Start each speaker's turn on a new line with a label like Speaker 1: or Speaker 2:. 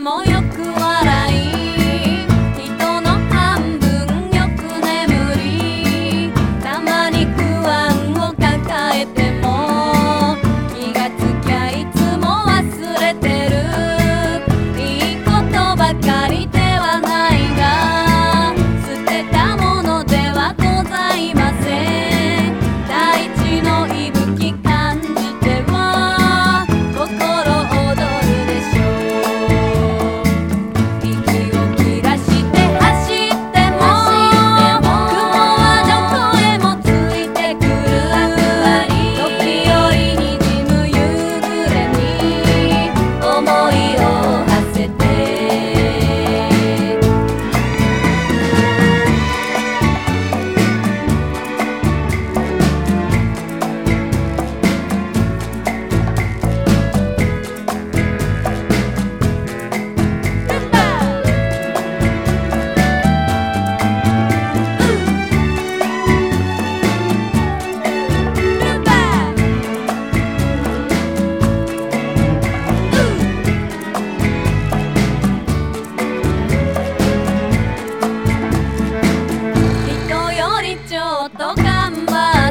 Speaker 1: moje っと頑張